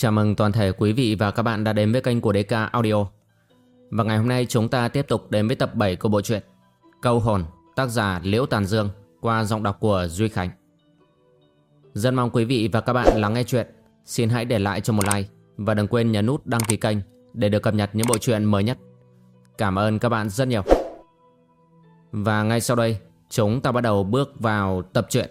Chào mừng toàn thể quý vị và các bạn đã đến với kênh của DK Audio. Và ngày hôm nay chúng ta tiếp tục đến với tập 7 của bộ truyện Câu hồn, tác giả Liễu Tàn Dương qua giọng đọc của Duy Khánh. Rất mong quý vị và các bạn lắng nghe chuyện. Xin hãy để lại cho một like và đừng quên nhấn nút đăng ký kênh để được cập nhật những bộ truyện mới nhất. Cảm ơn các bạn rất nhiều. Và ngay sau đây, chúng ta bắt đầu bước vào tập truyện.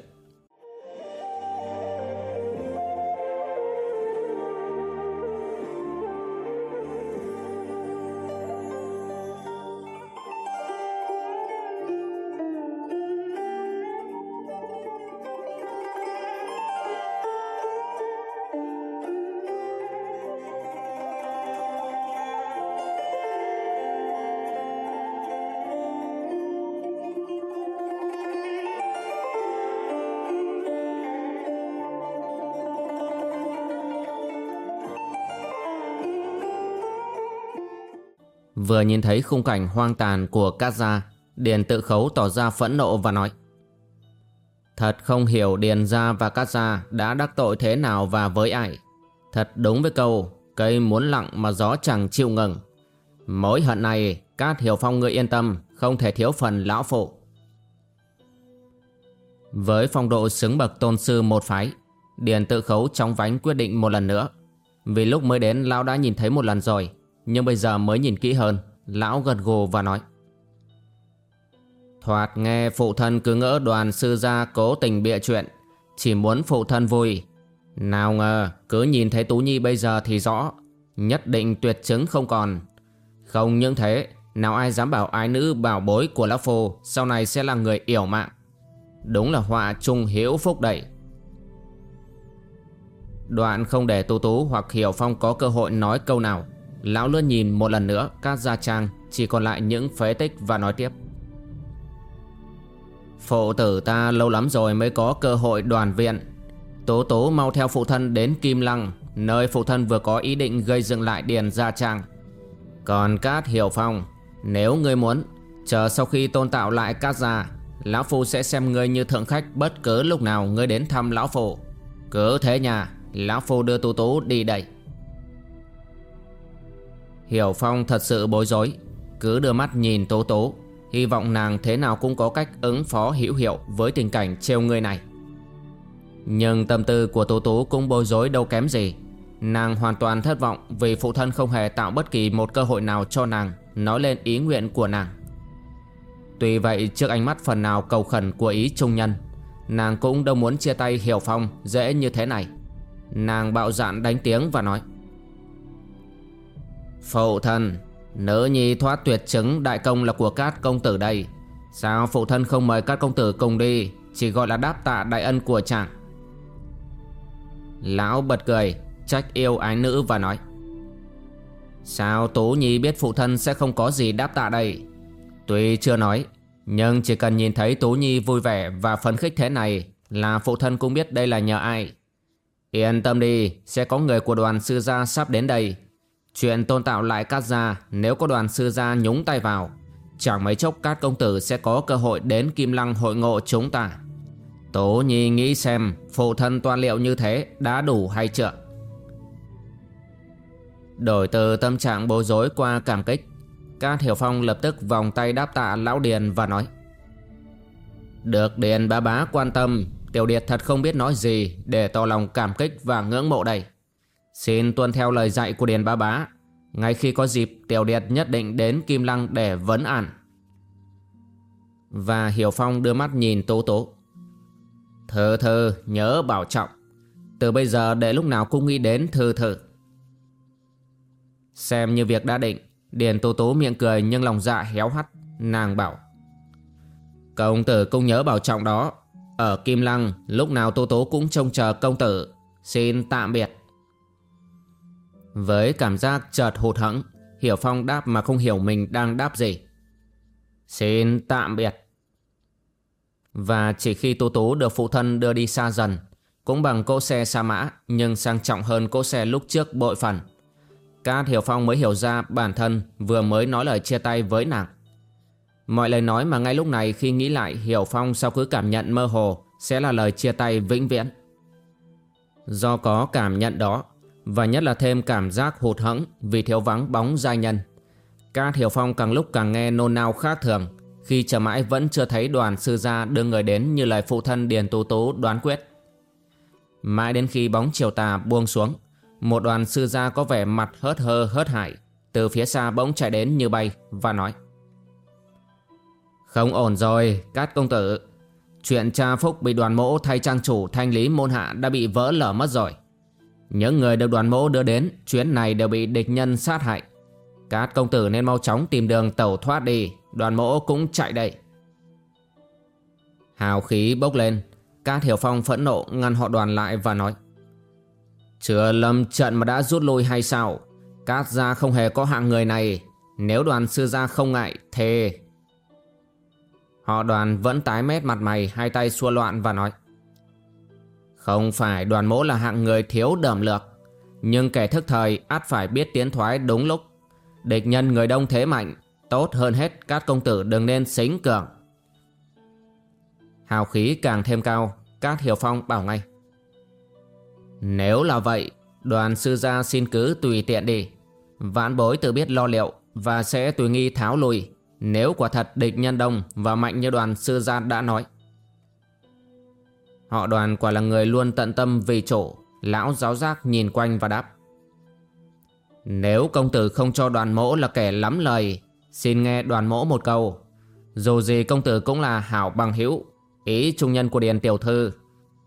Vừa nhìn thấy khung cảnh hoang tàn của Cát Gia, Điền tự khấu tỏ ra phẫn nộ và nói Thật không hiểu Điền Gia và Cát Gia đã đắc tội thế nào và với ai. Thật đúng với câu, cây muốn lặng mà gió chẳng chịu ngừng. Mối hận này, Cát Hiểu Phong ngươi yên tâm, không thể thiếu phần lão phụ. Với phong độ xứng bậc tôn sư một phái, Điền tự khấu trong vánh quyết định một lần nữa. Vì lúc mới đến lão đã nhìn thấy một lần rồi, nhưng bây giờ mới nhìn kỹ hơn, Lão gật gù và nói. Thoạt nghe phụ thân cứ ngỡ đoàn sư gia cố tình bịa chuyện, Chỉ muốn phụ thân vui. Nào ngờ, cứ nhìn thấy Tú Nhi bây giờ thì rõ, Nhất định tuyệt chứng không còn. Không những thế, Nào ai dám bảo ái nữ bảo bối của Lão Phu Sau này sẽ là người yểu mạng Đúng là họa trung hiếu phúc đẩy Đoạn không để Tu Tú hoặc Hiểu Phong có cơ hội nói câu nào. Lão luôn nhìn một lần nữa các gia trang, Chỉ còn lại những phế tích và nói tiếp. Phụ tử ta lâu lắm rồi mới có cơ hội đoàn viện. Tố tố mau theo phụ thân đến Kim Lăng, Nơi phụ thân vừa có ý định gây dựng lại điền gia trang. Còn Cát Hiểu Phong, Nếu ngươi muốn, Chờ sau khi tôn tạo lại Cát gia, Lão Phu sẽ xem ngươi như thượng khách Bất cứ lúc nào ngươi đến thăm Lão Phu. Cứ thế nhà Lão Phu đưa Tú Tú đi đây. Hiểu Phong thật sự bối rối. Cứ đưa mắt nhìn Tố Tố, Hy vọng nàng thế nào cũng có cách ứng phó hữu hiệu với tình cảnh trêu người này. Nhưng tâm tư của Tố Tố cũng bối rối đâu kém gì. Nàng hoàn toàn thất vọng vì phụ thân không hề tạo bất kỳ một cơ hội nào cho nàng, nói lên ý nguyện của nàng. Tuy vậy, trước ánh mắt phần nào cầu khẩn của ý trung nhân, Nàng cũng đâu muốn chia tay Hiểu Phong dễ như thế này. Nàng bạo dạn đánh tiếng và nói Phụ thân Nữ nhi thoát tuyệt chứng, đại công là của cát công tử đây. Sao phụ thân không mời các công tử cùng đi, Chỉ gọi là đáp tạ đại ân của chàng? Lão bật cười, Trách yêu ái nữ và nói, Sao Tú Nhi biết phụ thân sẽ không có gì đáp tạ đây? Tuy chưa nói, Nhưng chỉ cần nhìn thấy Tú Nhi vui vẻ và phấn khích thế này Là phụ thân cũng biết đây là nhờ ai. Yên tâm đi, Sẽ có người của đoàn sư gia sắp đến đây. Chuyện tôn tạo lại cát gia, nếu có đoàn sư gia nhúng tay vào, Chẳng mấy chốc các công tử sẽ có cơ hội đến Kim Lăng hội ngộ chúng ta. Tố Nhi nghĩ xem phụ thân toan liệu như thế đã đủ hay chưa? Đổi từ tâm trạng bối rối qua cảm kích, Cát Hiểu Phong lập tức vòng tay đáp tạ Lão Điền và nói, Được Điền bá bá quan tâm, Tiểu Điệt thật không biết nói gì để tỏ lòng cảm kích và ngưỡng mộ đây Xin tuân theo lời dạy của Điền Ba Bá. Ngay khi có dịp, Tiểu Điệt nhất định đến Kim Lăng để vấn an. Và Hiểu Phong đưa mắt nhìn Tố Tố. Thơ thơ, nhớ bảo trọng. Từ bây giờ để lúc nào cũng nghĩ đến thư thử Xem như việc đã định, Điền Tố Tố miệng cười nhưng lòng dạ héo hắt, Nàng bảo. Công tử cũng nhớ bảo trọng đó. Ở Kim Lăng, lúc nào Tố Tố cũng trông chờ công tử. Xin tạm biệt với cảm giác chợt hụt hẫng, Hiểu Phong đáp mà không hiểu mình đang đáp gì. Xin tạm biệt. Và chỉ khi Tú Tú được phụ thân đưa đi xa dần, Cũng bằng cỗ xe xa mã, Nhưng sang trọng hơn cỗ xe lúc trước bội phần. Cát Hiểu Phong mới hiểu ra bản thân vừa mới nói lời chia tay với nàng. Mọi lời nói mà ngay lúc này khi nghĩ lại, Hiểu Phong sau cứ cảm nhận mơ hồ Sẽ là lời chia tay vĩnh viễn. Do có cảm nhận đó và nhất là thêm cảm giác hụt hẫng vì thiếu vắng bóng gia nhân. Cát Thiểu Phong càng lúc càng nghe nôn nao khác thường khi chờ mãi vẫn chưa thấy đoàn sư gia đưa người đến như lời phụ thân Điền Tú Tú đoán quyết. Mãi đến khi bóng chiều tà buông xuống, một đoàn sư gia có vẻ mặt hớt hơ hớt hải, từ phía xa bỗng chạy đến như bay và nói Không ổn rồi, Cát công tử, chuyện cha Phúc bị đoàn mỗ thay trang chủ thanh lý môn hạ đã bị vỡ lở mất rồi. Những người được đoàn mẫu đưa đến, chuyến này đều bị địch nhân sát hại. Cát công tử nên mau chóng tìm đường tẩu thoát đi, Đoàn mẫu cũng chạy đây. Hào khí bốc lên, Cát Hiểu Phong phẫn nộ ngăn họ đoàn lại và nói Chưa lâm trận mà đã rút lui hay sao? Cát gia không hề có hạng người này. Nếu đoàn sư gia không ngại, Thề. Họ đoàn vẫn tái mét mặt mày, Hai tay xua loạn và nói không phải đoàn mỗ là hạng người thiếu đẩm lược. Nhưng kẻ thức thời, át phải biết tiến thoái đúng lúc. Địch nhân người đông thế mạnh, Tốt hơn hết các công tử đừng nên xính cường. Hào khí càng thêm cao, Các hiểu phong bảo ngay. Nếu là vậy, Đoàn sư gia xin cứ tùy tiện đi. Vãn bối tự biết lo liệu Và sẽ tùy nghi tháo lùi. Nếu quả thật địch nhân đông Và mạnh như đoàn sư gia đã nói. Họ đoàn quả là người luôn tận tâm vì chỗ Lão giáo giác nhìn quanh và đáp. Nếu công tử không cho đoàn mỗ là kẻ lắm lời, Xin nghe đoàn mỗ một câu. Dù gì công tử cũng là hảo bằng hữu, Ý trung nhân của Điền Tiểu Thư.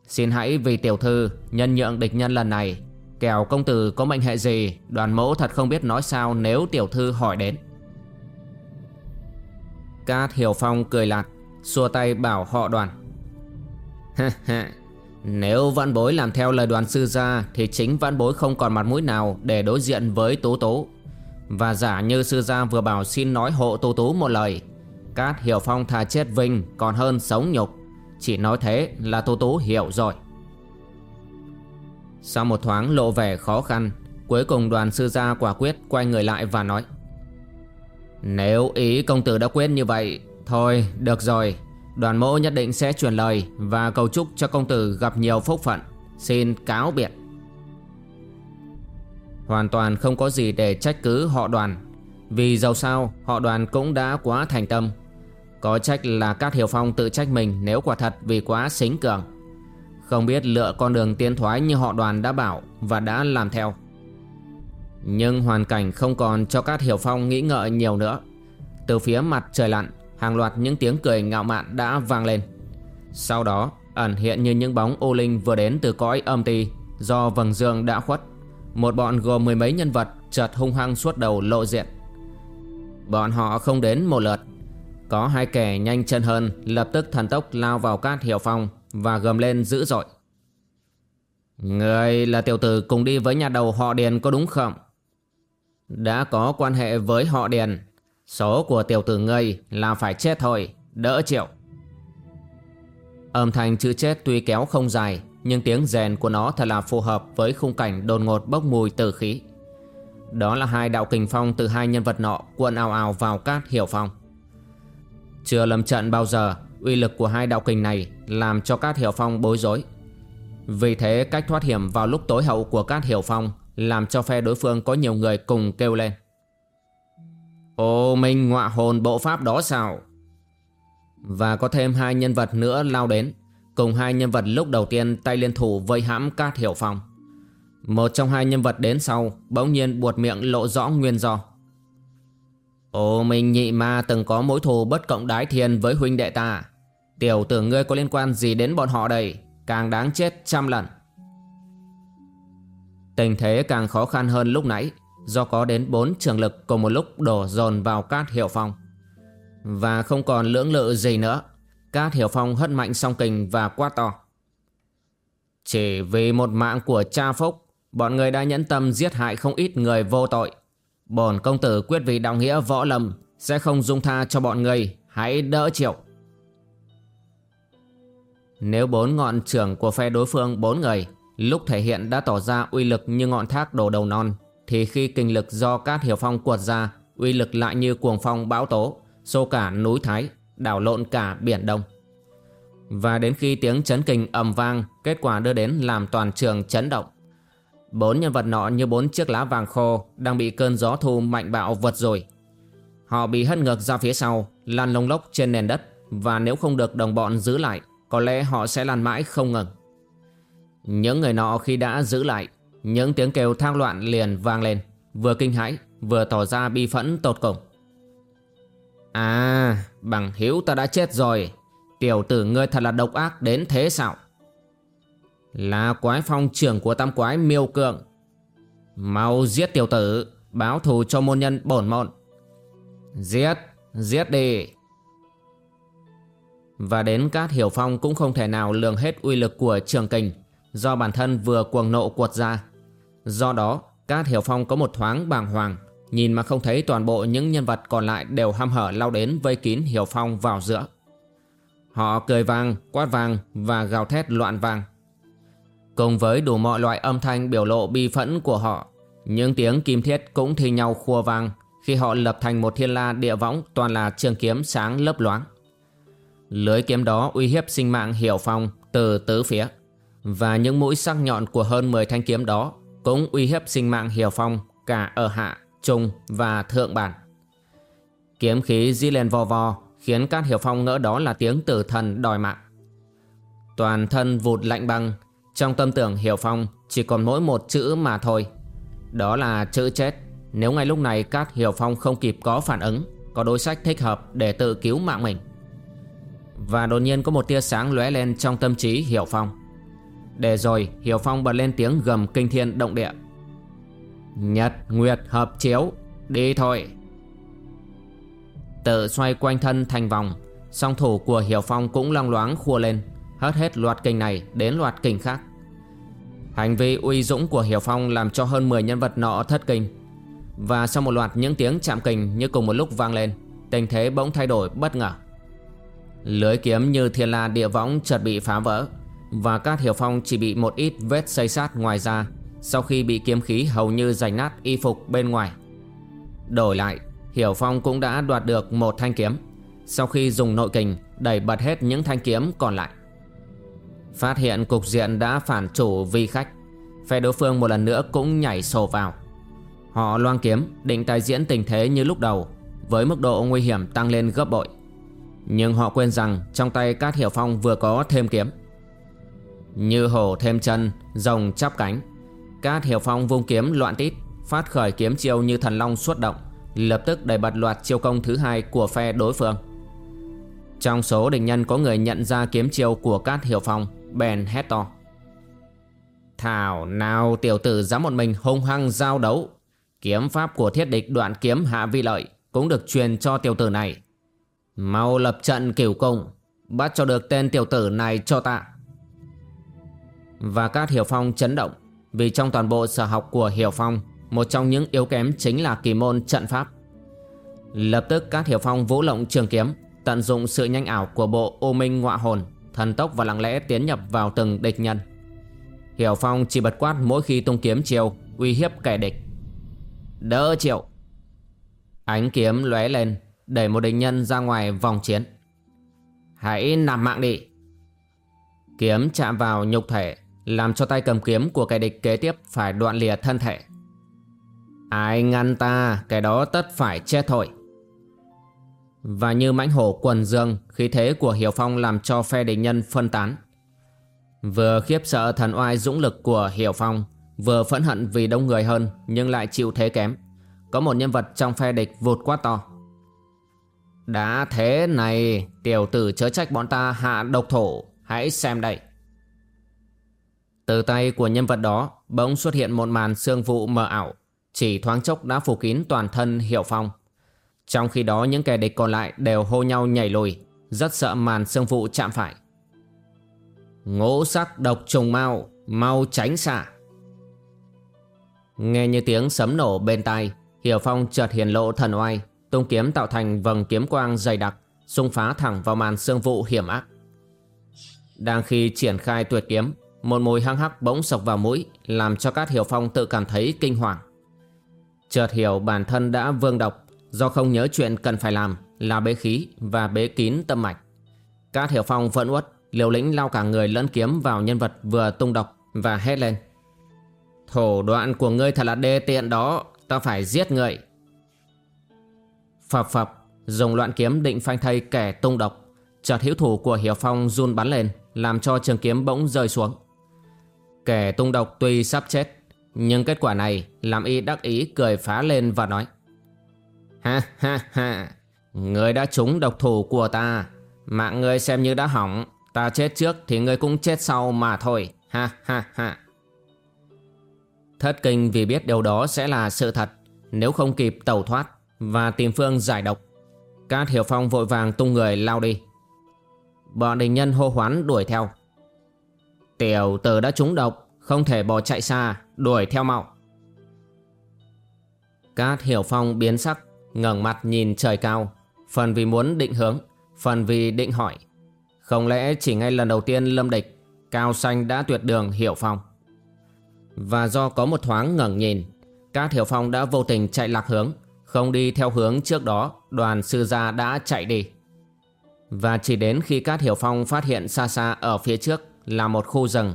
Xin hãy vì Tiểu Thư Nhân nhượng địch nhân lần này, Kẻo công tử có mệnh hệ gì, Đoàn mỗ thật không biết nói sao nếu Tiểu Thư hỏi đến. Cát Hiểu Phong cười lạt Xua tay bảo họ đoàn. Ha ha nếu vãn bối làm theo lời đoàn sư gia, Thì chính vãn bối không còn mặt mũi nào Để đối diện với tố tố. Và giả như sư gia vừa bảo xin nói hộ tố tố một lời, Cát hiểu phong thà chết vinh Còn hơn sống nhục. Chỉ nói thế là tố tố hiểu rồi. Sau một thoáng lộ vẻ khó khăn, Cuối cùng đoàn sư gia quả quyết Quay người lại và nói, Nếu ý công tử đã quyết như vậy, Thôi, được rồi. Đoàn mỗ nhất định sẽ truyền lời Và cầu chúc cho công tử gặp nhiều phúc phận. Xin cáo biệt. Hoàn toàn không có gì để trách cứ họ đoàn. Vì dầu sao, họ đoàn cũng đã quá thành tâm. Có trách là Cát Hiểu Phong tự trách mình nếu quả thật vì quá xính cường. Không biết lựa con đường tiến thoái như họ đoàn đã bảo và đã làm theo. Nhưng hoàn cảnh không còn cho Cát Hiểu Phong nghĩ ngợi nhiều nữa. Từ phía mặt trời lặn Hàng loạt những tiếng cười ngạo mạn đã vang lên. Sau đó, ẩn hiện như những bóng ô linh vừa đến từ cõi âm ti Do vầng dương đã khuất. Một bọn gồm mười mấy nhân vật chợt hung hăng suốt đầu lộ diện. Bọn họ không đến một lượt. Có hai kẻ nhanh chân hơn Lập tức thần tốc lao vào cát hiểu phong Và gầm lên dữ dội. Người là tiểu tử cùng đi với nhà đầu họ Điền có đúng không? Đã có quan hệ với họ Điền. Số của tiểu tử ngươi là phải chết thôi, Đỡ chịu. Âm thanh chữ chết tuy kéo không dài, Nhưng tiếng rèn của nó thật là phù hợp Với khung cảnh đồn ngột bốc mùi tử khí. Đó là hai đạo kình phong Từ hai nhân vật nọ cuộn ào ào vào cát hiểu phong. Chưa lâm trận bao giờ, Uy lực của hai đạo kình này Làm cho cát hiểu phong bối rối. Vì thế, cách thoát hiểm vào lúc tối hậu của cát hiểu phong Làm cho phe đối phương có nhiều người cùng kêu lên. Ô, minh, ngọa hồn bộ pháp đó sao? Và có thêm hai nhân vật nữa lao đến. Cùng hai nhân vật lúc đầu tiên tay liên thủ vây hãm Cát Hiểu Phong. Một trong hai nhân vật đến sau, Bỗng nhiên buột miệng lộ rõ nguyên do. Ô, minh, nhị ma từng có mối thù bất cộng đái thiên với huynh đệ ta. Tiểu tử ngươi có liên quan gì đến bọn họ đây? Càng đáng chết trăm lần. Tình thế càng khó khăn hơn lúc nãy do có đến bốn trường lực cùng một lúc đổ dồn vào Cát Hiểu Phong. Và không còn lưỡng lự gì nữa, Cát Hiểu Phong hất mạnh song kình và quát to. Chỉ vì một mạng của cha Phúc, bọn người đã nhẫn tâm giết hại không ít người vô tội. Bổn công tử quyết vì đạo nghĩa võ lâm sẽ không dung tha cho bọn người, hãy đỡ chịu. Nếu bốn ngọn trưởng của phe đối phương bốn người lúc thể hiện đã tỏ ra uy lực như ngọn thác đổ đầu non thì khi kinh lực do Cát Hiểu Phong cuột ra, uy lực lại như cuồng phong bão tố, xô cả núi Thái, đảo lộn cả biển Đông. Và đến khi tiếng chấn kinh ầm vang, kết quả đưa đến làm toàn trường chấn động. Bốn nhân vật nọ như bốn chiếc lá vàng khô đang bị cơn gió thu mạnh bạo vật rồi. Họ bị hất ngược ra phía sau, lăn lông lốc trên nền đất và nếu không được đồng bọn giữ lại, có lẽ họ sẽ lăn mãi không ngừng. Những người nọ khi đã giữ lại, những tiếng kêu thang loạn liền vang lên, vừa kinh hãi, vừa tỏ ra bi phẫn tột cùng. À, bằng hiếu ta đã chết rồi, tiểu tử ngươi thật là độc ác đến thế sao? Là quái phong trưởng của tam quái miêu cường Mau giết tiểu tử Báo thù cho môn nhân bổn môn. Giết Giết đi. Và đến Cát Hiểu Phong cũng không thể nào lường hết uy lực của trường kình Do bản thân vừa cuồng nộ cuột ra. Do đó Cát Hiểu Phong có một thoáng bàng hoàng Nhìn mà không thấy toàn bộ những nhân vật còn lại đều ham hở lao đến vây kín Hiểu Phong vào giữa. Họ cười vang, quát vang và gào thét loạn vang Cùng với đủ mọi loại âm thanh biểu lộ bi phẫn của họ Những tiếng kim thiết cũng thi nhau khua vang Khi họ lập thành một thiên la địa võng toàn là trường kiếm sáng lấp loáng. Lưới kiếm đó uy hiếp sinh mạng hiểu phong từ tứ phía Và những mũi sắc nhọn của hơn 10 thanh kiếm đó cũng uy hiếp sinh mạng hiểu phong cả ở hạ, trung và thượng bản. Kiếm khí di lên vò vò Khiến các hiểu phong ngỡ đó là tiếng tử thần đòi mạng. Toàn thân vụt lạnh băng trong tâm tưởng Hiểu Phong chỉ còn mỗi một chữ mà thôi. Đó là chữ chết. Nếu ngay lúc này các Hiểu Phong không kịp có phản ứng Có đối sách thích hợp để tự cứu mạng mình. Và đột nhiên có một tia sáng lóe lên trong tâm trí Hiểu Phong. Để rồi, Hiểu Phong bật lên tiếng gầm kinh thiên động địa. Nhật, Nguyệt, hợp, chiếu, Đi thôi. Tự xoay quanh thân thành vòng, Song thủ của Hiểu Phong cũng long loáng khua lên, Hất hết loạt kình này đến loạt kình khác. Hành vi uy dũng của Hiểu Phong làm cho hơn 10 nhân vật nọ thất kinh. Và sau một loạt những tiếng chạm kình như cùng một lúc vang lên, Tình thế bỗng thay đổi bất ngờ. Lưới kiếm như thiên la địa võng chợt bị phá vỡ. Và các Hiểu Phong chỉ bị một ít vết xây sát ngoài ra Sau khi bị kiếm khí hầu như giành nát y phục bên ngoài. Đổi lại Hiểu Phong cũng đã đoạt được một thanh kiếm. Sau khi dùng nội kình, đẩy bật hết những thanh kiếm còn lại. Phát hiện cục diện đã phản chủ vi khách, Phe đối phương một lần nữa cũng nhảy sổ vào. Họ loan kiếm, định tái diễn tình thế như lúc đầu, Với mức độ nguy hiểm tăng lên gấp bội. Nhưng họ quên rằng trong tay Cát Hiểu Phong vừa có thêm kiếm như hổ thêm chân, rồng chắp cánh. Cát Hiểu Phong vung kiếm loạn tít Phát khởi kiếm chiêu như thần long xuất động Lập tức đẩy bật loạt chiêu công thứ hai của phe đối phương. Trong số địch nhân có người nhận ra kiếm chiêu của Cát Hiểu Phong bèn hét to. Thảo nào tiểu tử dám một mình hung hăng giao đấu. Kiếm pháp của thiết địch đoạn kiếm hạ vi lợi Cũng được truyền cho tiểu tử này. Mau lập trận cửu cung Bắt cho được tên tiểu tử này cho ta. Và các Hiểu Phong chấn động Vì trong toàn bộ sở học của Hiểu Phong Một trong những yếu kém chính là kỳ môn trận pháp Lập tức các Hiểu Phong vũ lộng trường kiếm Tận dụng sự nhanh ảo của bộ ô minh ngọa hồn thần tốc và lặng lẽ tiến nhập vào từng địch nhân. Hiểu Phong chỉ bật quát mỗi khi tung kiếm chiều uy hiếp kẻ địch. Đỡ chịu! Ánh kiếm lóe lên, đẩy một địch nhân ra ngoài vòng chiến. Hãy nằm mạng đi! Kiếm chạm vào nhục thể, làm cho tay cầm kiếm của kẻ địch kế tiếp phải đoạn lìa thân thể. Ai ngăn ta, kẻ đó tất phải chết thôi. Và như mãnh hổ quần dương Khí thế của Hiểu Phong làm cho phe địch nhân phân tán Vừa khiếp sợ thần oai dũng lực của Hiểu Phong Vừa phẫn hận vì đông người hơn Nhưng lại chịu thế kém Có một nhân vật trong phe địch vụt quá to Đã thế này Tiểu tử chớ trách bọn ta hạ độc thổ Hãy xem đây từ tay của nhân vật đó, Bỗng xuất hiện một màn sương vụ mờ ảo. Chỉ thoáng chốc đã phủ kín toàn thân Hiểu Phong. Trong khi đó, những kẻ địch còn lại đều hô nhau nhảy lùi. Rất sợ màn sương vụ chạm phải. Ngũ sắc độc trùng mau Mau tránh xả. Nghe như tiếng sấm nổ bên tai Hiểu Phong chợt hiền lộ thần oai, Tung kiếm tạo thành vầng kiếm quang dày đặc, xung phá thẳng vào màn sương vụ hiểm ác. Đang khi triển khai tuyệt kiếm một mùi hăng hắc bỗng sộc vào mũi Làm cho các Hiểu Phong tự cảm thấy kinh hoàng Chợt hiểu bản thân đã vương độc Do không nhớ chuyện cần phải làm là bế khí và bế kín tâm mạch. Cát Hiểu Phong vẫn uất, liều lĩnh lao cả người lẫn kiếm vào nhân vật vừa tung độc và hét lên. Thủ đoạn của ngươi thật là đê tiện đó Ta phải giết ngươi Phập phập Dùng loạn kiếm định phanh thây kẻ tung độc Chợt hữu thủ của Hiểu Phong run bắn lên Làm cho trường kiếm bỗng rơi xuống Kẻ tung độc tuy sắp chết, Nhưng kết quả này Làm y đắc ý cười phá lên và nói, Ha ha ha, Người đã trúng độc thủ của ta, Mạng người xem như đã hỏng, Ta chết trước thì người cũng chết sau mà thôi. Ha ha ha. Thất kinh vì biết điều đó sẽ là sự thật, Nếu không kịp tẩu thoát Và tìm phương giải độc, Cát Hiểu Phong vội vàng tung người lao đi. Bọn đình nhân hô hoán đuổi theo. Tiểu tử đã trúng độc, Không thể bỏ chạy xa, Đuổi theo mau. Cát Hiểu Phong biến sắc, ngẩng mặt nhìn trời cao. Phần vì muốn định hướng, Phần vì định hỏi. Không lẽ chỉ ngay lần đầu tiên lâm địch, Cao xanh đã tuyệt đường Hiểu Phong? Và do có một thoáng ngẩng nhìn, Cát Hiểu Phong đã vô tình chạy lạc hướng, Không đi theo hướng trước đó, Đoàn sư gia đã chạy đi. Và chỉ đến khi Cát Hiểu Phong phát hiện xa xa ở phía trước là một khu rừng.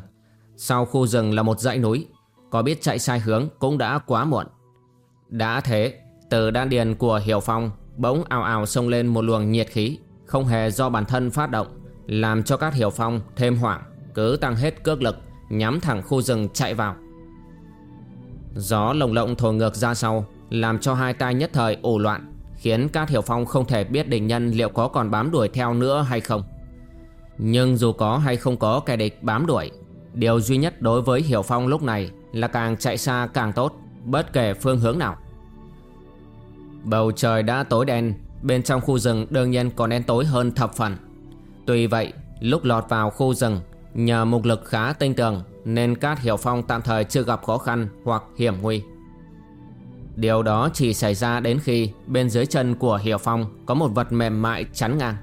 Sau khu rừng là một dãy núi. Có biết chạy sai hướng cũng đã quá muộn. Đã thế, Từ đan điền của Hiểu Phong, Bỗng ào ào xông lên một luồng nhiệt khí, Không hề do bản thân phát động, Làm cho các Hiểu Phong thêm hoảng, Cứ tăng hết cước lực, Nhắm thẳng khu rừng chạy vào. Gió lồng lộng thổi ngược ra sau, Làm cho hai tay nhất thời ủ loạn, Khiến các Hiểu Phong không thể biết địch nhân liệu có còn bám đuổi theo nữa hay không. Nhưng dù có hay không có kẻ địch bám đuổi, Điều duy nhất đối với Hiểu Phong lúc này là càng chạy xa càng tốt, Bất kể phương hướng nào. Bầu trời đã tối đen, Bên trong khu rừng đương nhiên còn đen tối hơn thập phần. Tuy vậy, lúc lọt vào khu rừng, Nhờ mục lực khá tinh tường Nên Cát Hiểu Phong tạm thời chưa gặp khó khăn hoặc hiểm nguy. Điều đó chỉ xảy ra đến khi bên dưới chân của Hiểu Phong có một vật mềm mại chắn ngang.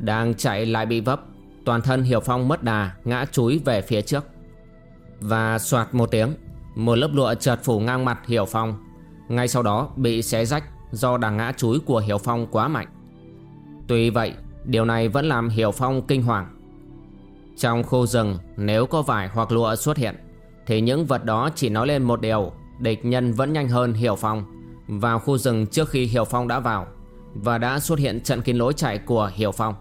Đang chạy lại bị vấp, toàn thân Hiểu Phong mất đà ngã chúi về phía trước. Và soạt một tiếng, một lớp lụa chợt phủ ngang mặt Hiểu Phong. Ngay sau đó bị xé rách do đà ngã chúi của Hiểu Phong quá mạnh. Tuy vậy, điều này vẫn làm Hiểu Phong kinh hoàng. Trong khu rừng, nếu có vải hoặc lụa xuất hiện, thì những vật đó chỉ nói lên một điều địch nhân vẫn nhanh hơn Hiểu Phong vào khu rừng trước khi Hiểu Phong đã vào và đã xuất hiện trận kín lối chạy của Hiểu Phong.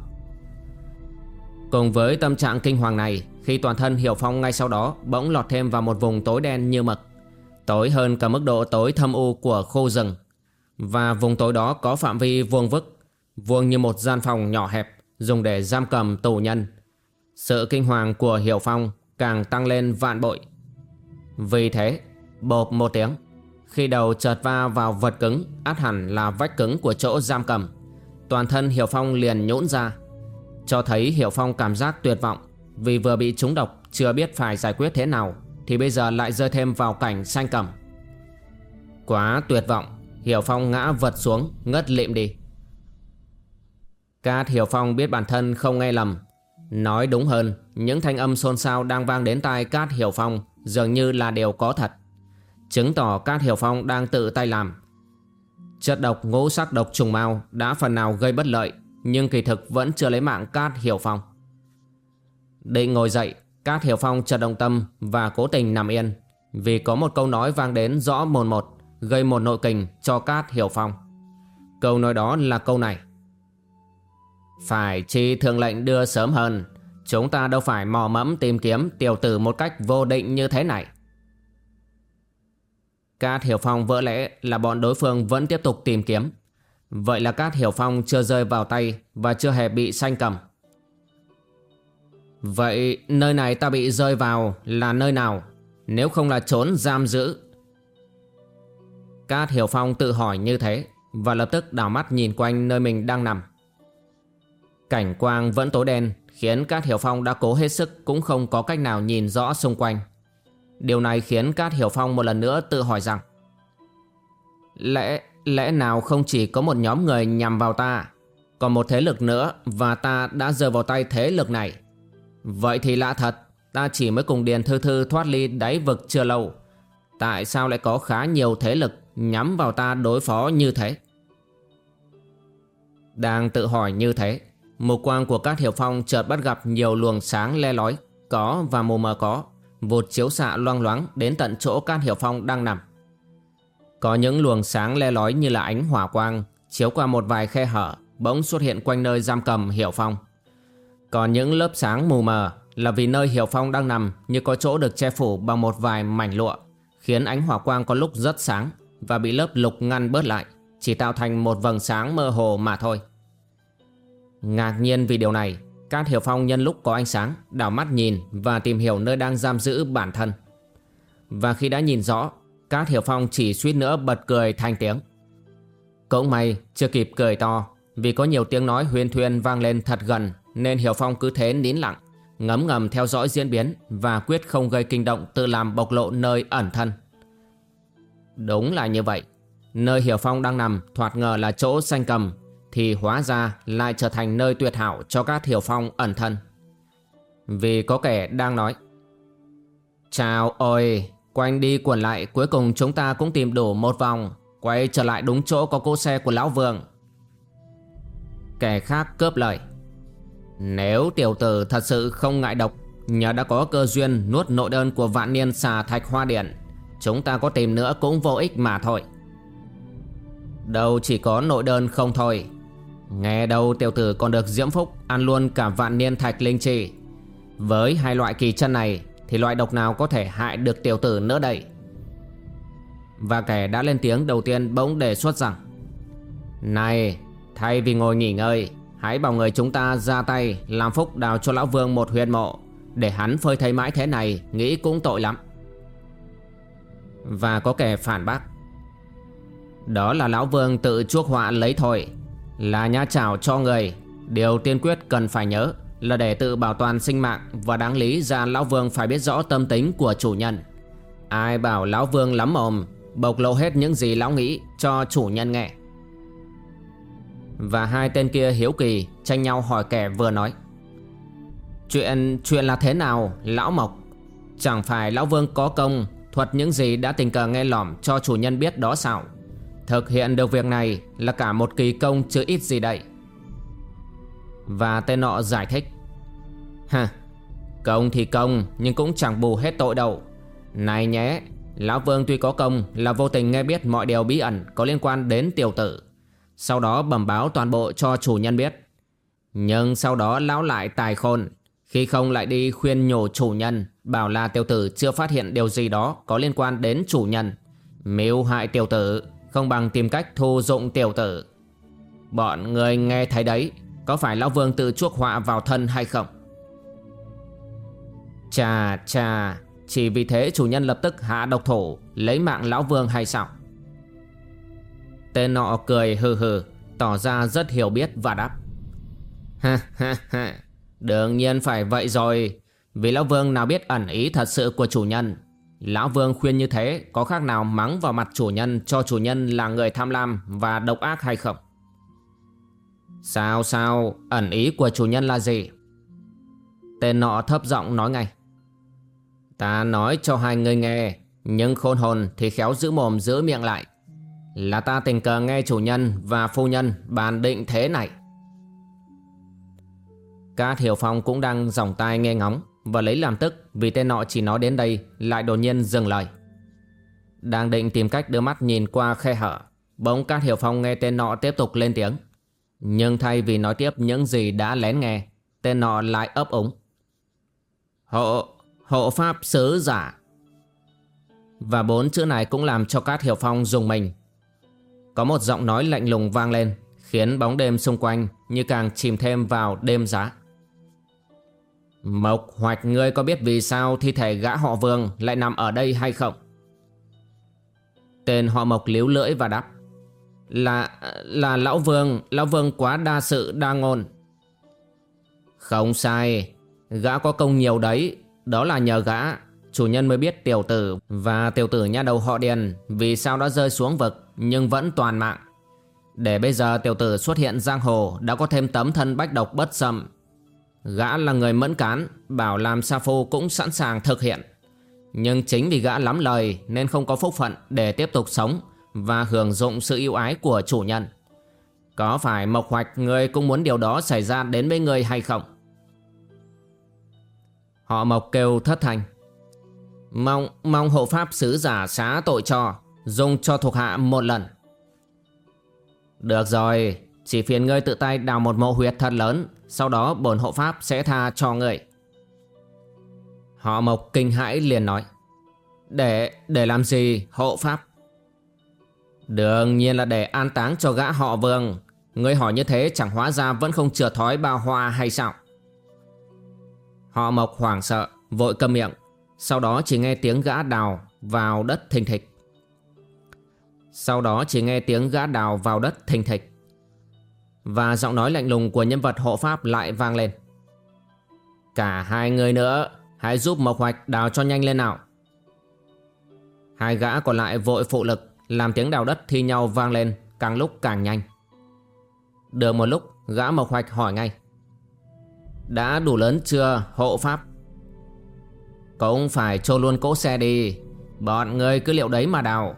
Cùng với tâm trạng kinh hoàng này, khi toàn thân Hiểu Phong ngay sau đó bỗng lọt thêm vào một vùng tối đen như mực, tối hơn cả mức độ tối thâm u của khu rừng. Và vùng tối đó có phạm vi vuông vức, vuông như một gian phòng nhỏ hẹp dùng để giam cầm tù nhân. Sự kinh hoàng của Hiểu Phong càng tăng lên vạn bội. Vì thế, Bộp một tiếng Khi đầu chợt va vào vật cứng Át hẳn là vách cứng của chỗ giam cầm Toàn thân Hiểu Phong liền nhũn ra cho thấy Hiểu Phong cảm giác tuyệt vọng. Vì vừa bị trúng độc, Chưa biết phải giải quyết thế nào, Thì bây giờ lại rơi thêm vào cảnh sanh cầm Quá tuyệt vọng, Hiểu Phong ngã vật xuống, Ngất lịm đi. Cát Hiểu Phong biết bản thân không nghe lầm. Nói đúng hơn, Những thanh âm xôn xao đang vang đến tai Cát Hiểu Phong Dường như là điều có thật. Chứng tỏ Cát Hiểu Phong đang tự tay làm. Chất độc ngũ sắc độc trùng mau đã phần nào gây bất lợi. Nhưng kỳ thực vẫn chưa lấy mạng Cát Hiểu Phong. Định ngồi dậy, Cát Hiểu Phong chợt đồng tâm và cố tình nằm yên, Vì có một câu nói vang đến rõ mồn một, Gây một nội kình cho Cát Hiểu Phong. Câu nói đó là câu này. Phải chi thường lệnh đưa sớm hơn, Chúng ta đâu phải mò mẫm tìm kiếm tiểu tử một cách vô định như thế này. Cát Hiểu Phong vỡ lẽ là bọn đối phương vẫn tiếp tục tìm kiếm. Vậy là Cát Hiểu Phong chưa rơi vào tay và chưa hề bị sanh cầm. Vậy nơi này ta bị rơi vào là nơi nào? Nếu không là trốn giam giữ. Cát Hiểu Phong tự hỏi như thế và lập tức đảo mắt nhìn quanh nơi mình đang nằm. Cảnh quang vẫn tối đen khiến Cát Hiểu Phong đã cố hết sức cũng không có cách nào nhìn rõ xung quanh. Điều này khiến Cát Hiểu Phong một lần nữa tự hỏi rằng Lẽ, lẽ nào không chỉ có một nhóm người nhằm vào ta, Còn một thế lực nữa và ta đã rơi vào tay thế lực này? Vậy thì lạ thật, Ta chỉ mới cùng Điền Thư Thư thoát ly đáy vực chưa lâu. Tại sao lại có khá nhiều thế lực nhắm vào ta đối phó như thế? Đang tự hỏi như thế, Mục quang của các hiểu phong chợt bắt gặp nhiều luồng sáng le lói, Có và mù mờ có, vụt chiếu xạ loang loáng đến tận chỗ các Hiểu Phong đang nằm. Có những luồng sáng le lói như là ánh hỏa quang, chiếu qua một vài khe hở, bỗng xuất hiện quanh nơi giam cầm Hiểu Phong. Còn những lớp sáng mù mờ là vì nơi Hiểu Phong đang nằm như có chỗ được che phủ bằng một vài mảnh lụa, khiến ánh hỏa quang có lúc rất sáng và bị lớp lục ngăn bớt lại, chỉ tạo thành một vầng sáng mơ hồ mà thôi. Ngạc nhiên vì điều này, Cát Hiểu Phong nhân lúc có ánh sáng, đảo mắt nhìn và tìm hiểu nơi đang giam giữ bản thân. Và khi đã nhìn rõ Cát Hiểu Phong chỉ suýt nữa bật cười thành tiếng. Cũng may chưa kịp cười to vì có nhiều tiếng nói huyên thuyên vang lên thật gần nên Hiểu Phong cứ thế nín lặng ngấm ngầm theo dõi diễn biến và quyết không gây kinh động tự làm bộc lộ nơi ẩn thân. Đúng là như vậy. Nơi Hiểu Phong đang nằm thoạt ngờ là chỗ xanh cầm thì hóa ra lại trở thành nơi tuyệt hảo cho các Hiểu Phong ẩn thân. Vì có kẻ đang nói Chào ôi, quanh đi quẩn lại, cuối cùng chúng ta cũng tìm đủ một vòng, Quay trở lại đúng chỗ có cỗ xe của Lão Vương. Kẻ khác cướp lời. Nếu tiểu tử thật sự không ngại độc, Nhờ đã có cơ duyên nuốt nội đơn của vạn niên xà thạch hoa điện Chúng ta có tìm nữa cũng vô ích mà thôi. Đâu chỉ có nội đơn không thôi. Nghe đâu tiểu tử còn được diễm phúc Ăn luôn cả vạn niên thạch linh trì. Với hai loại kỳ chân này thì loại độc nào có thể hại được tiểu tử nữa đây? Và kẻ đã lên tiếng đầu tiên bỗng đề xuất rằng, Này, Thay vì ngồi nghỉ ngơi, Hãy bảo người chúng ta ra tay Làm phúc đào cho lão vương một huyền mộ. Để hắn phơi thấy mãi thế này, Nghĩ cũng tội lắm. Và có kẻ phản bác, Đó là lão vương tự chuốc họa lấy thôi, Là nha chảo cho người, Điều tiên quyết cần phải nhớ. Là để tự bảo toàn sinh mạng Và đáng lý ra lão vương phải biết rõ tâm tính của chủ nhân. Ai bảo lão vương lắm mồm Bộc lộ hết những gì lão nghĩ cho chủ nhân nghe. Và hai tên kia hiếu kỳ Tranh nhau hỏi kẻ vừa nói. Chuyện chuyện là thế nào, Lão Mộc? Chẳng phải Lão Vương có công Thuật những gì đã tình cờ nghe lỏm cho chủ nhân biết đó sao? Thực hiện được việc này Là cả một kỳ công chứ ít gì đây. Và tên nọ giải thích. Ha Công thì công, Nhưng cũng chẳng bù hết tội đâu. Này nhé, Lão Vương tuy có công, Là vô tình nghe biết mọi điều bí ẩn Có liên quan đến tiểu tử. Sau đó bẩm báo toàn bộ cho chủ nhân biết. Nhưng sau đó lão lại tài khôn. Khi không lại đi khuyên nhủ chủ nhân, Bảo là tiểu tử chưa phát hiện điều gì đó Có liên quan đến chủ nhân. Mưu hại tiểu tử, Không bằng tìm cách thu dụng tiểu tử. Bọn người nghe thấy đấy có phải Lão Vương tự chuốc họa vào thân hay không? Chà chà, Chỉ vì thế chủ nhân lập tức hạ độc thủ, Lấy mạng Lão Vương hay sao? Tên nọ cười hừ hừ, Tỏ ra rất hiểu biết và đáp. Ha ha ha, Đương nhiên phải vậy rồi. Vì Lão Vương nào biết ẩn ý thật sự của chủ nhân, Lão Vương khuyên như thế Có khác nào mắng vào mặt chủ nhân Cho chủ nhân là người tham lam Và độc ác hay không? Sao sao? Ẩn ý của chủ nhân là gì? Tên nọ thấp giọng nói ngay. Ta nói cho hai người nghe, Nhưng khôn hồn thì khéo giữ mồm giữ miệng lại. Là ta tình cờ nghe chủ nhân và phu nhân bàn định thế này. Ca Hiểu Phong cũng đang dòng tai nghe ngóng Và lấy làm tức vì tên nọ chỉ nói đến đây Lại đột nhiên dừng lời. Đang định tìm cách đưa mắt nhìn qua khe hở, Bỗng Ca Hiểu Phong nghe tên nọ tiếp tục lên tiếng. Nhưng thay vì nói tiếp những gì đã lén nghe Tên nọ lại ấp úng. Hộ, hộ pháp sứ giả. Và bốn chữ này cũng làm cho Cát Hiểu Phong dùng mình. Có một giọng nói lạnh lùng vang lên Khiến bóng đêm xung quanh như càng chìm thêm vào đêm giá. Mộc Hoạch ngươi có biết vì sao thi thể gã họ Vương lại nằm ở đây hay không? Tên họ Mộc liếu lưỡi và đáp. Là, là Lão Vương, Lão Vương quá đa sự đa ngôn. Không sai, gã có công nhiều đấy, đó là nhờ gã. Chủ nhân mới biết tiểu tử và tiểu tử nha đầu họ Điền Vì sao đã rơi xuống vực nhưng vẫn toàn mạng. Để bây giờ tiểu tử xuất hiện giang hồ đã có thêm tấm thân bách độc bất xâm. Gã là người mẫn cán Bảo làm Sa Phu cũng sẵn sàng thực hiện. Nhưng chính vì gã lắm lời Nên không có phúc phận để tiếp tục sống. Và hưởng dụng sự yêu ái của chủ nhân. Có phải Mộc Hoạch Người cũng muốn điều đó xảy ra đến với người hay không? Họ Mộc kêu thất thành Mong mong hộ pháp sứ giả xá tội cho Dùng cho thuộc hạ một lần. Được rồi Chỉ phiền ngươi tự tay đào một mộ huyệt thật lớn Sau đó bổn hộ pháp sẽ tha cho ngươi. Họ mộc kinh hãi liền nói. Để, để làm gì hộ pháp? Đương nhiên là để an táng cho gã họ vương. Ngươi hỏi như thế chẳng hóa ra vẫn không chừa thói bao hoa hay sao? Họ mộc hoảng sợ, Vội câm miệng. Sau đó chỉ nghe tiếng gã đào vào đất thình thịch. Sau đó chỉ nghe tiếng gã đào vào đất thình thịch. Và giọng nói lạnh lùng của nhân vật hộ pháp lại vang lên. Cả hai người nữa, Hãy giúp Mộc Hoạch đào cho nhanh lên nào. Hai gã còn lại vội phụ lực. Làm tiếng đào đất thi nhau vang lên, Càng lúc càng nhanh. Được một lúc, gã Mộc Hoạch hỏi ngay. Đã đủ lớn chưa, hộ pháp? Cũng phải trô luôn cỗ xe đi. Bọn người cứ liệu đấy mà đào.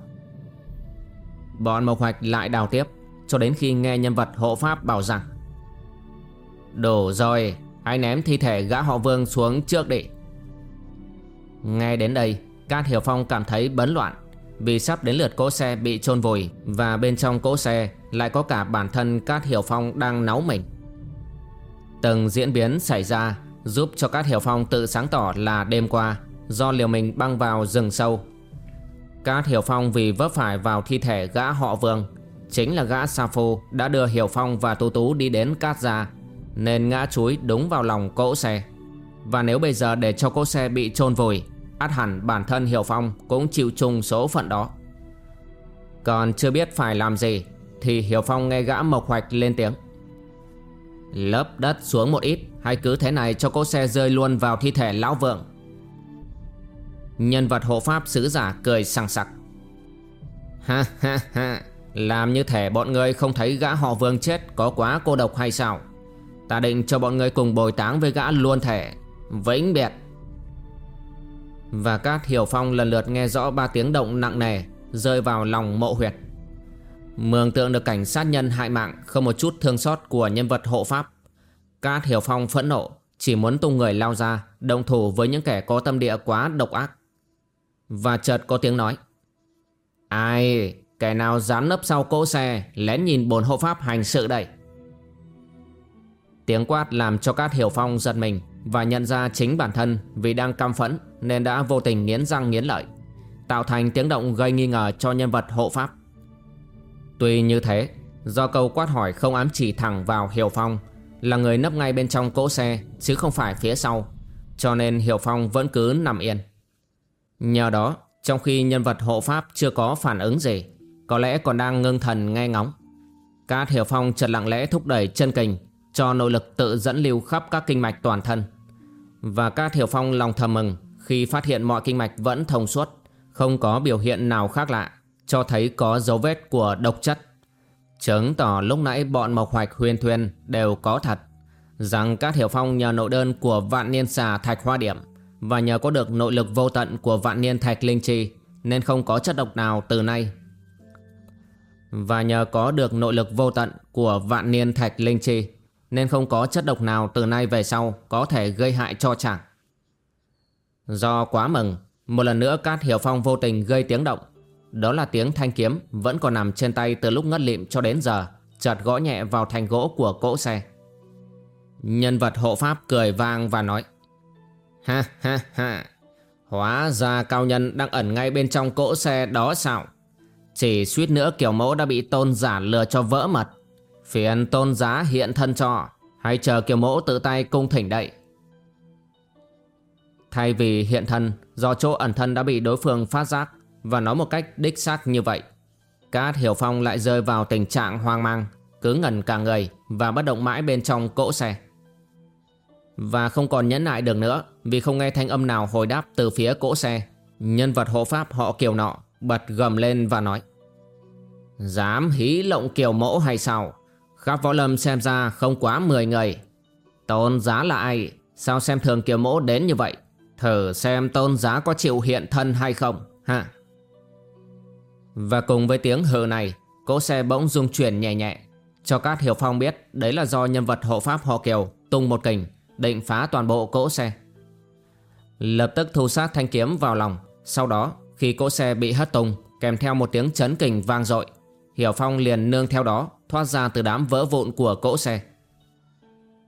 Bọn Mộc Hoạch lại đào tiếp, Cho đến khi nghe nhân vật hộ pháp bảo rằng, Đủ rồi, Hãy ném thi thể gã họ vương xuống trước đi. Nghe đến đây, Cát Hiểu Phong cảm thấy bấn loạn. Vì sắp đến lượt cỗ xe bị chôn vùi Và bên trong cỗ xe Lại có cả bản thân Cát Hiểu Phong đang náu mình. Từng diễn biến xảy ra Giúp cho Cát Hiểu Phong tự sáng tỏ là đêm qua Do liều mình băng vào rừng sâu. Cát Hiểu Phong vì vấp phải vào thi thể gã họ vương, Chính là gã Sa Phu đã đưa Hiểu Phong và Tú Tú đi đến Cát Gia, Nên ngã chúi đúng vào lòng cỗ xe. Và nếu bây giờ để cho cỗ xe bị chôn vùi át hẳn bản thân Hiểu Phong cũng chịu chung số phận đó. Còn chưa biết phải làm gì thì Hiểu Phong nghe gã Mộc Hoạch lên tiếng. lớp đất xuống một ít hay cứ thế này cho cỗ xe rơi luôn vào thi thể lão vượng. Nhân vật hộ pháp sứ giả cười sằng sặc. Ha ha ha, làm như thể bọn người không thấy gã họ vương chết có quá cô độc hay sao? Ta định cho bọn người cùng bồi táng với gã luôn thể. Vĩnh biệt. Và các Hiểu Phong lần lượt nghe rõ ba tiếng động nặng nề Rơi vào lòng mộ huyệt. Mường tượng được cảnh sát nhân hại mạng Không một chút thương xót của nhân vật hộ pháp. Cát Hiểu Phong phẫn nộ, Chỉ muốn tung người lao ra, Đồng thủ với những kẻ có tâm địa quá độc ác. Và chợt có tiếng nói, Ai, Kẻ nào dám nấp sau cỗ xe, Lén nhìn bồn hộ pháp hành sự đây? Tiếng quát làm cho Cát Hiểu Phong giật mình. Và nhận ra chính bản thân Vì đang căm phẫn Nên đã vô tình nghiến răng nghiến lợi, Tạo thành tiếng động gây nghi ngờ cho nhân vật hộ pháp. Tuy như thế, Do câu quát hỏi không ám chỉ thẳng vào Hiểu Phong Là người nấp ngay bên trong cỗ xe Chứ không phải phía sau, Cho nên Hiểu Phong vẫn cứ nằm yên. Nhờ đó, Trong khi nhân vật hộ pháp chưa có phản ứng gì, Có lẽ còn đang ngưng thần nghe ngóng. Cát Hiểu Phong chợt lặng lẽ thúc đẩy chân kình cho nội lực tự dẫn lưu khắp các kinh mạch toàn thân. Và các thiểu phong lòng thầm mừng khi phát hiện mọi kinh mạch vẫn thông suốt, không có biểu hiện nào khác lạ, cho thấy có dấu vết của độc chất. Chứng tỏ lúc nãy bọn Mộc Hoạch huyền thuyền đều có thật, rằng các thiểu phong nhờ nội đơn của vạn niên xà thạch hoa điểm và nhờ có được nội lực vô tận của vạn niên thạch linh chi nên không có chất độc nào từ nay. Và nhờ có được nội lực vô tận của vạn niên thạch linh chi nên không có chất độc nào từ nay về sau có thể gây hại cho chàng. Do quá mừng, một lần nữa Cát Hiểu Phong vô tình gây tiếng động. Đó là tiếng thanh kiếm vẫn còn nằm trên tay từ lúc ngất lịm cho đến giờ, chợt gõ nhẹ vào thành gỗ của cỗ xe. Nhân vật hộ pháp cười vang và nói Ha ha ha, hóa ra cao nhân đang ẩn ngay bên trong cỗ xe đó sao? Chỉ suýt nữa kiểu mẫu đã bị tôn giả lừa cho vỡ mật. Phiền tôn giá hiện thân cho Hay chờ kiều mẫu tự tay cung thỉnh đậy. Thay vì hiện thân, Do chỗ ẩn thân đã bị đối phương phát giác Và nói một cách đích xác như vậy, Cát Hiểu Phong lại rơi vào tình trạng hoang mang, Cứ ngẩn cả người Và bất động mãi bên trong cỗ xe. Và không còn nhẫn nại được nữa Vì không nghe thanh âm nào hồi đáp từ phía cỗ xe. Nhân vật hộ pháp họ kiều nọ Bật gầm lên và nói, Dám hí lộng kiều mẫu hay sao? Khắp võ lâm xem ra không quá 10 người. Tôn giá là ai? Sao xem thường kiều mẫu đến như vậy? Thử xem tôn giá có chịu hiện thân hay không, ha? Và cùng với tiếng hừ này, Cỗ xe bỗng rung chuyển nhẹ nhẹ. Cho các hiểu phong biết Đấy là do nhân vật hộ pháp họ kiều Tung một kình, Định phá toàn bộ cỗ xe. Lập tức thu sát thanh kiếm vào lòng. Sau đó, khi cỗ xe bị hất tung, Kèm theo một tiếng chấn kình vang dội, Hiểu Phong liền nương theo đó Thoát ra từ đám vỡ vụn của cỗ xe.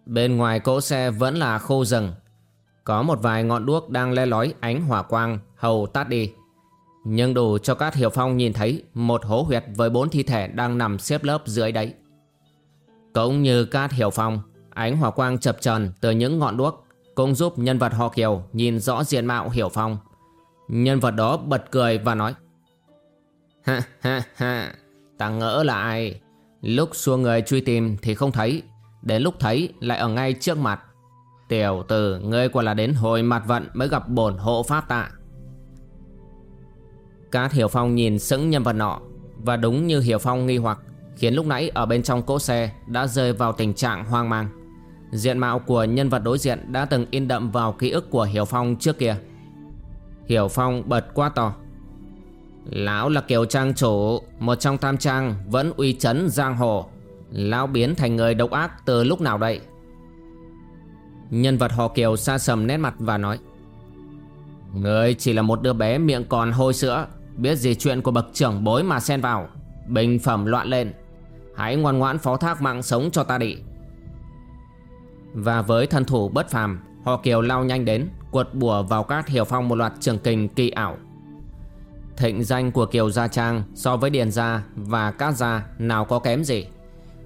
Bên ngoài cỗ xe vẫn là khô rừng. Có một vài ngọn đuốc đang le lói ánh hỏa quang, Hầu tắt đi. Nhưng đủ cho các Hiểu Phong nhìn thấy, Một hố huyệt với bốn thi thể đang nằm xếp lớp dưới đấy Cũng như Cát Hiểu Phong, Ánh hỏa quang chập trần từ những ngọn đuốc Cũng giúp nhân vật họ Kiều nhìn rõ diện mạo Hiểu Phong. Nhân vật đó bật cười và nói, Ha ha ha, Ta ngỡ là ai? Lúc xua người truy tìm thì không thấy, Đến lúc thấy lại ở ngay trước mặt. Tiểu tử, ngươi quả là đến hồi mặt vận Mới gặp bổn hộ pháp tạ. Cát Hiểu Phong nhìn sững nhân vật nọ, Và đúng như Hiểu Phong nghi hoặc, Khiến lúc nãy ở bên trong cỗ xe Đã rơi vào tình trạng hoang mang. Diện mạo của nhân vật đối diện Đã từng in đậm vào ký ức của Hiểu Phong trước kia. Hiểu Phong bật quá to Lão là kiều trang chủ, Một trong tam trang, Vẫn uy chấn giang hồ. Lão biến thành người độc ác từ lúc nào đây Nhân vật họ kiều xa sầm nét mặt và nói, Người chỉ là một đứa bé miệng còn hôi sữa, Biết gì chuyện của bậc trưởng bối mà xen vào. Bình phẩm loạn lên. Hãy ngoan ngoãn phó thác mạng sống cho ta đi. Và với thân thủ bất phàm, Họ kiều lao nhanh đến Quật bùa vào cát hiểu phong một loạt trường kình kỳ ảo. Thịnh danh của Kiều Gia Trang so với Điền Gia và Cát Gia nào có kém gì?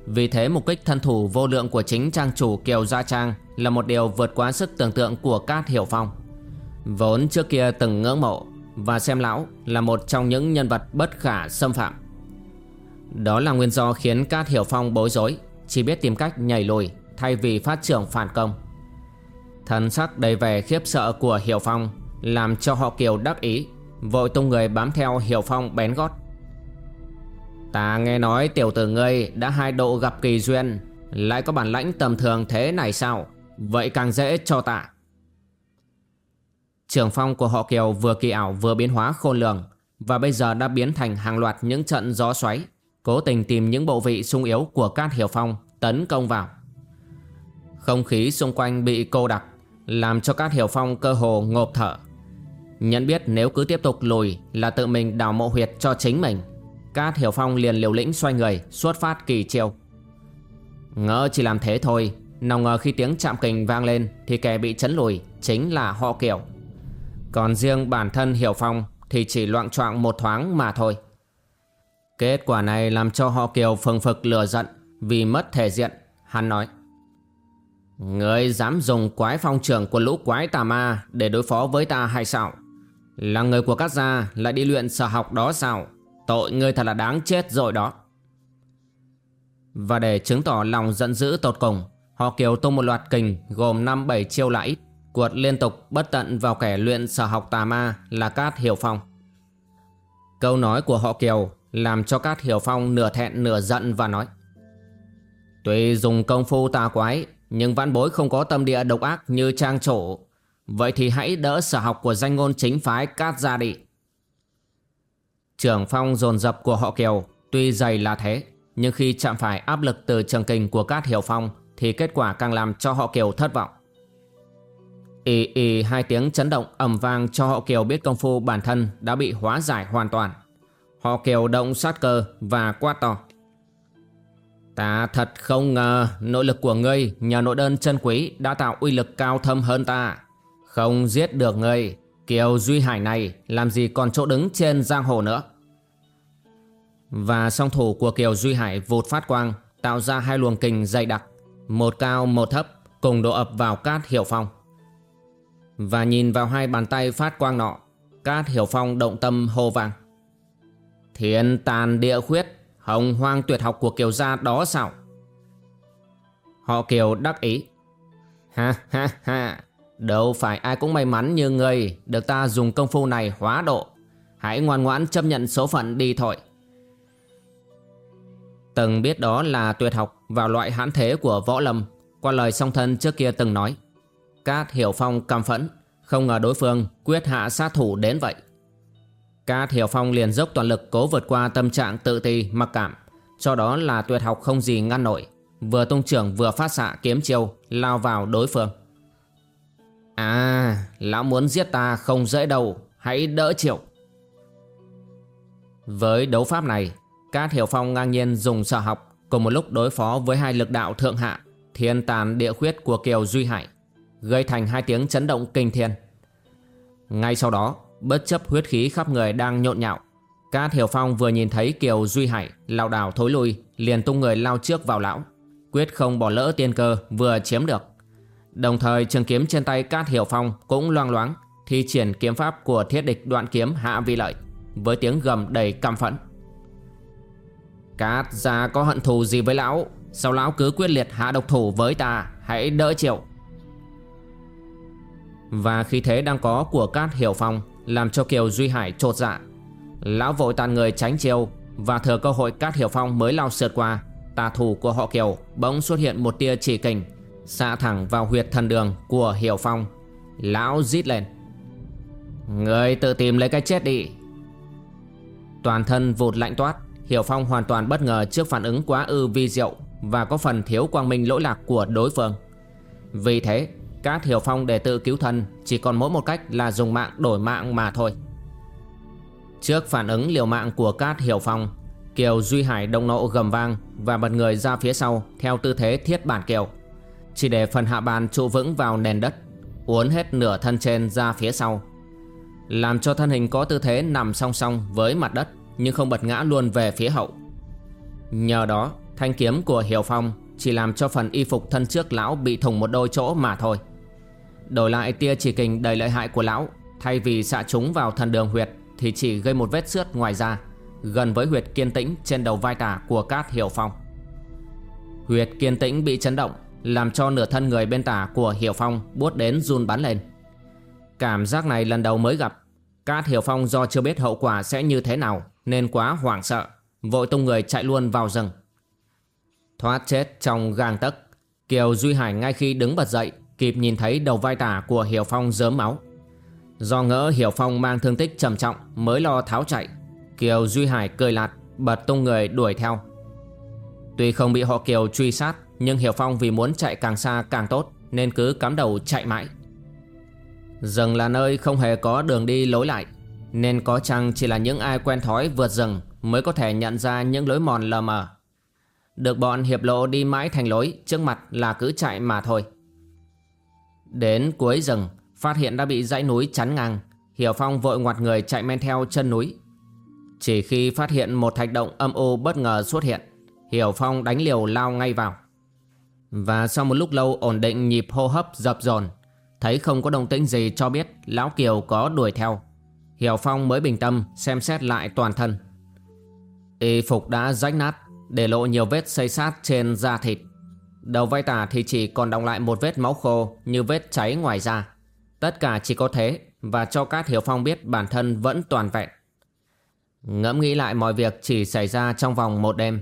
Vì thế mục kích thân thủ vô lượng của chính trang chủ Kiều Gia Trang Là một điều vượt quá sức tưởng tượng của Cát Hiểu Phong. Vốn trước kia từng ngưỡng mộ Và xem lão là một trong những nhân vật bất khả xâm phạm. Đó là nguyên do khiến Cát Hiểu Phong bối rối, Chỉ biết tìm cách nhảy lùi thay vì phát trưởng phản công. Thần sắc đầy vẻ khiếp sợ của Hiểu Phong Làm cho họ Kiều đắc ý. Vội tung người bám theo Hiểu Phong bén gót. Ta nghe nói tiểu tử ngươi đã hai độ gặp kỳ duyên. Lại có bản lãnh tầm thường thế này sao? Vậy càng dễ cho ta. Trường phong của họ Kiều vừa kỳ ảo vừa biến hóa khôn lường, Và bây giờ đã biến thành hàng loạt những trận gió xoáy, Cố tình tìm những bộ vị sung yếu của Cát Hiểu Phong tấn công vào. Không khí xung quanh bị cô đặc, Làm cho Cát Hiểu Phong cơ hồ ngộp thở. Nhận biết nếu cứ tiếp tục lùi là tự mình đào mộ huyệt cho chính mình. Cát Hiểu Phong liền liều lĩnh xoay người, xuất phát kỳ chiêu Ngỡ chỉ làm thế thôi, Nào ngờ khi tiếng chạm kình vang lên Thì kẻ bị chấn lùi chính là họ kiểu Còn riêng bản thân Hiểu Phong Thì chỉ loạn choạng một thoáng mà thôi. Kết quả này làm cho họ kiều phừng phực lừa giận Vì mất thể diện, Hắn nói. Người dám dùng quái phong trưởng của lũ quái tà ma Để đối phó với ta hay sao? Là người của các gia lại đi luyện sở học đó sao? Tội ngươi thật là đáng chết rồi đó. Và để chứng tỏ lòng giận dữ tột cùng, Họ kiều tung một loạt kình gồm 5-7 chiêu lãi, Cuột liên tục bất tận vào kẻ luyện sở học tà ma là Cát Hiểu Phong. Câu nói của họ kiều làm cho Cát Hiểu Phong nửa thẹn nửa giận và nói, Tuy dùng công phu tà quái, Nhưng văn bối không có tâm địa độc ác như trang chủ Vậy thì hãy đỡ sở học của danh ngôn chính phái cát gia đi. Trưởng phong dồn dập của họ Kiều, Tuy dày là thế, Nhưng khi chạm phải áp lực từ trường kình của cát hiểu phong, Thì kết quả càng làm cho họ Kiều thất vọng. Ý ý hai tiếng chấn động ầm vang cho họ Kiều biết công phu bản thân đã bị hóa giải hoàn toàn. Họ Kiều động sát cơ và quát to. Ta thật không ngờ nội lực của ngươi nhờ nội đơn chân quý đã tạo uy lực cao thâm hơn ta không giết được ngươi. Kiều Duy Hải này, làm gì còn chỗ đứng trên giang hồ nữa? Và song thủ của Kiều Duy Hải vụt phát quang, Tạo ra hai luồng kình dày đặc, Một cao, một thấp, Cùng độ ập vào cát hiểu phong. Và nhìn vào hai bàn tay phát quang nọ, Cát hiểu phong động tâm hô vang. Thiên tàn địa khuyết, Hồng hoang tuyệt học của Kiều gia đó sao? Họ Kiều đắc ý. Ha ha ha. Đâu phải ai cũng may mắn như ngươi, Được ta dùng công phu này hóa độ. Hãy ngoan ngoãn chấp nhận số phận đi thôi. Từng biết đó là tuyệt học Vào loại hãn thế của võ lâm, Qua lời song thân trước kia từng nói. Cát Hiểu Phong căm phẫn, Không ngờ đối phương quyết hạ sát thủ đến vậy. Cát Hiểu Phong liền dốc toàn lực cố vượt qua tâm trạng tự ti, mặc cảm. Cho đó là tuyệt học không gì ngăn nổi, Vừa tung trưởng vừa phát xạ kiếm chiêu, Lao vào đối phương. À lão muốn giết ta không dễ đâu. Hãy đỡ chịu. Với đấu pháp này, Cát Hiểu Phong ngang nhiên dùng sở học Cùng một lúc đối phó với hai lực đạo thượng hạ, Thiên tàn địa khuyết của Kiều Duy Hải, Gây thành hai tiếng chấn động kinh thiên. Ngay sau đó, Bất chấp huyết khí khắp người đang nhộn nhạo, Cát Hiểu Phong vừa nhìn thấy Kiều Duy Hải lao đảo thối lui, liền tung người lao trước vào lão, quyết không bỏ lỡ tiên cơ, vừa chiếm được đồng thời, trường kiếm trên tay Cát Hiểu Phong cũng loang loáng, thi triển kiếm pháp của thiết địch đoạn kiếm hạ vi lợi, với tiếng gầm đầy căm phẫn. Cát gia có hận thù gì với lão? Sao lão cứ quyết liệt hạ độc thủ với ta? Hãy đỡ chịu. Và khi thế đang có của Cát Hiểu Phong làm cho Kiều Duy Hải trột dạ. Lão vội tàn người tránh chiêu, Và thừa cơ hội Cát Hiểu Phong mới lao sượt qua, Tà thủ của họ Kiều Bỗng xuất hiện một tia chỉ kình. Xạ thẳng vào huyệt thần đường của Hiểu Phong. Lão rít lên. Người tự tìm lấy cái chết đi. Toàn thân vụt lạnh toát, Hiểu Phong hoàn toàn bất ngờ trước phản ứng quá ư vi diệu Và có phần thiếu quang minh lỗi lạc của đối phương. Vì thế Cát Hiểu Phong để tự cứu thân Chỉ còn mỗi một cách là dùng mạng đổi mạng mà thôi. Trước phản ứng liều mạng của Cát Hiểu Phong, Kiều Duy Hải đông nộ gầm vang Và bật người ra phía sau Theo tư thế thiết bản kiều. Chỉ để phần hạ bàn trụ vững vào nền đất, Uốn hết nửa thân trên ra phía sau. Làm cho thân hình có tư thế nằm song song với mặt đất, Nhưng không bật ngã luôn về phía hậu. Nhờ đó, thanh kiếm của Hiểu Phong Chỉ làm cho phần y phục thân trước lão bị thủng một đôi chỗ mà thôi. Đổi lại tia chỉ kình đầy lợi hại của lão, Thay vì xạ chúng vào thần đường huyệt thì chỉ gây một vết xước ngoài da, gần với huyệt kiên tĩnh trên đầu vai tả của Cát Hiểu Phong. Huyệt kiên tĩnh bị chấn động làm cho nửa thân người bên tả của Hiểu Phong buốt đến run bắn lên. Cảm giác này lần đầu mới gặp, Cát Hiểu Phong do chưa biết hậu quả sẽ như thế nào nên quá hoảng sợ, vội tung người chạy luôn vào rừng. Thoát chết trong gang tấc, Kiều Duy Hải ngay khi đứng bật dậy kịp nhìn thấy đầu vai tả của Hiểu Phong dớm máu. Do ngỡ Hiểu Phong mang thương tích trầm trọng mới lo tháo chạy Kiều Duy Hải cười lạt bật tung người đuổi theo Tuy không bị họ Kiều truy sát nhưng Hiểu Phong vì muốn chạy càng xa càng tốt, Nên cứ cắm đầu chạy mãi. Rừng là nơi không hề có đường đi lối lại, Nên có chăng chỉ là những ai quen thói vượt rừng Mới có thể nhận ra những lối mòn lờ mờ. Được bọn hiệp lộ đi mãi thành lối, Trước mặt là cứ chạy mà thôi. Đến cuối rừng, Phát hiện đã bị dãy núi chắn ngang, Hiểu Phong vội ngoặt người chạy men theo chân núi. Chỉ khi phát hiện một thạch động âm u bất ngờ xuất hiện, Hiểu Phong đánh liều lao ngay vào. Và sau một lúc lâu ổn định nhịp hô hấp dập dồn, Thấy không có động tĩnh gì cho biết Lão Kiều có đuổi theo Hiểu Phong mới bình tâm xem xét lại toàn thân Y phục đã rách nát, Để lộ nhiều vết xây sát trên da thịt Đầu vai tả thì chỉ còn đọng lại một vết máu khô Như vết cháy ngoài da Tất cả chỉ có thế và cho Cát Hiểu Phong biết bản thân vẫn toàn vẹn. Ngẫm nghĩ lại mọi việc chỉ xảy ra trong vòng một đêm.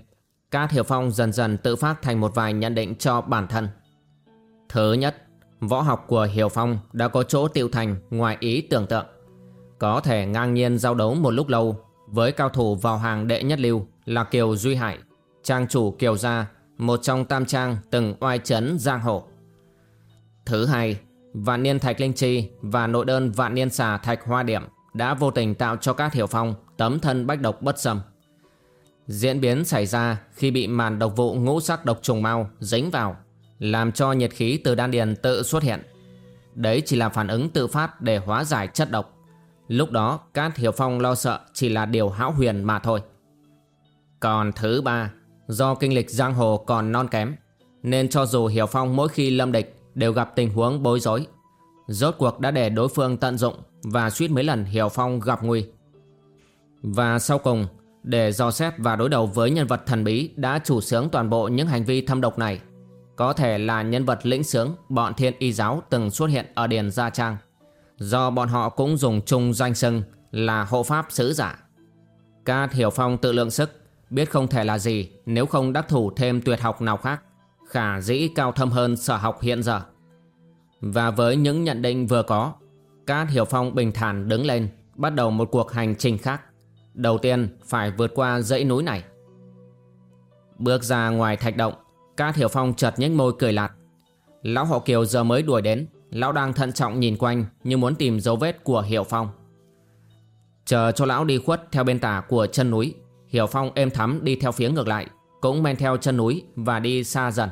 Cát Hiểu Phong dần dần tự phát thành một vài nhận định cho bản thân. Thứ nhất, võ học của Hiểu Phong đã có chỗ tiêu thành ngoài ý tưởng tượng. Có thể ngang nhiên giao đấu một lúc lâu với cao thủ vào hàng đệ nhất lưu là Kiều Duy Hải, trang chủ Kiều Gia, một trong tam trang từng oai chấn giang hồ. Thứ hai, Vạn niên thạch linh chi và nội đơn vạn niên xà thạch hoa điểm đã vô tình tạo cho các hiểu phong tấm thân bách độc bất xâm. Diễn biến xảy ra khi bị màn độc vụ ngũ sắc độc trùng mau dính vào, làm cho nhiệt khí từ đan điền tự xuất hiện. Đấy chỉ là phản ứng tự phát để hóa giải chất độc. Lúc đó Cát Hiểu Phong lo sợ chỉ là điều hão huyền mà thôi. Còn thứ ba, do kinh lịch giang hồ còn non kém, nên cho dù Hiểu Phong mỗi khi lâm địch đều gặp tình huống bối rối. Rốt cuộc đã để đối phương tận dụng và suýt mấy lần Hiểu Phong gặp nguy. Và sau cùng, để dò xét và đối đầu với nhân vật thần bí đã chủ sướng toàn bộ những hành vi thâm độc này, có thể là nhân vật lĩnh sướng bọn thiên y giáo từng xuất hiện ở Điền Gia Trang. Do bọn họ cũng dùng chung danh xưng là hộ pháp sứ giả. ca Hiểu Phong tự lượng sức, biết không thể là gì nếu không đắc thủ thêm tuyệt học nào khác khả dĩ cao thâm hơn sở học hiện giờ. Và với những nhận định vừa có, ca Hiểu Phong bình thản đứng lên, bắt đầu một cuộc hành trình khác. Đầu tiên phải vượt qua dãy núi này. Bước ra ngoài thạch động, Cát Hiểu Phong chợt nhếch môi cười lạt. Lão họ Kiều giờ mới đuổi đến, Lão đang thận trọng nhìn quanh Như muốn tìm dấu vết của Hiểu Phong Chờ cho lão đi khuất theo bên tả của chân núi Hiểu Phong êm thắm đi theo phía ngược lại Cũng men theo chân núi và đi xa dần